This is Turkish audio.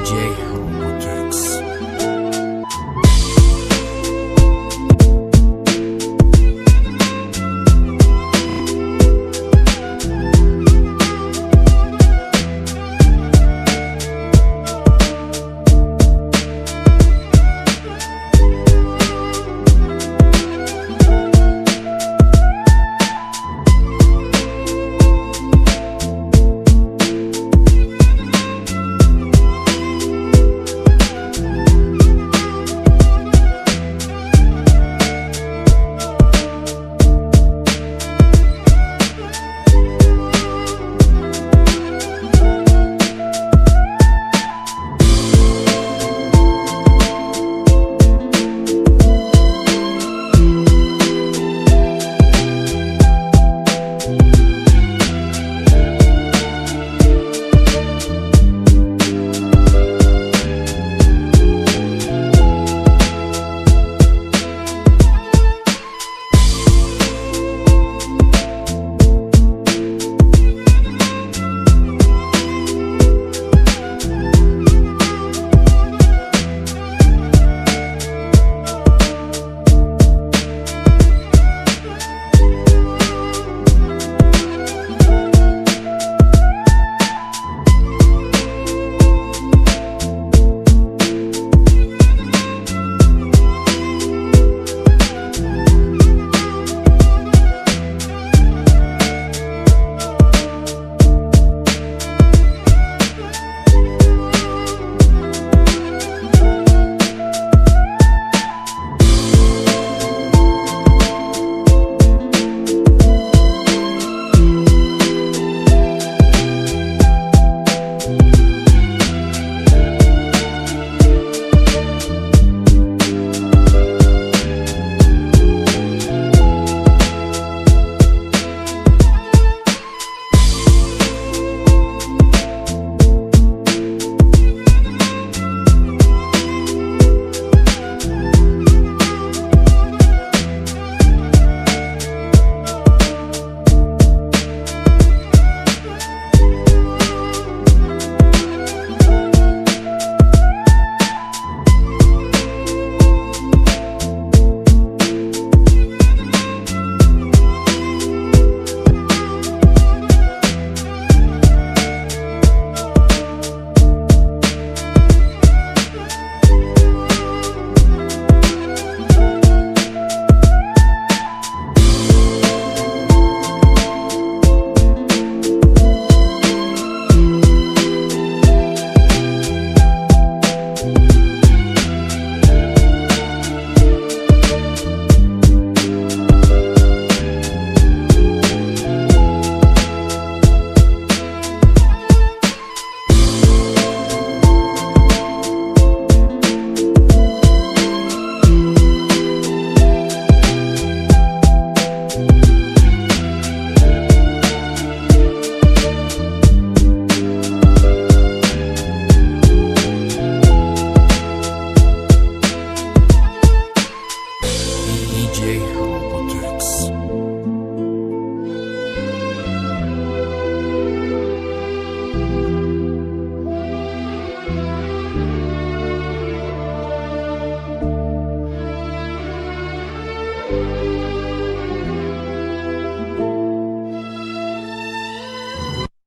DJ Robotex.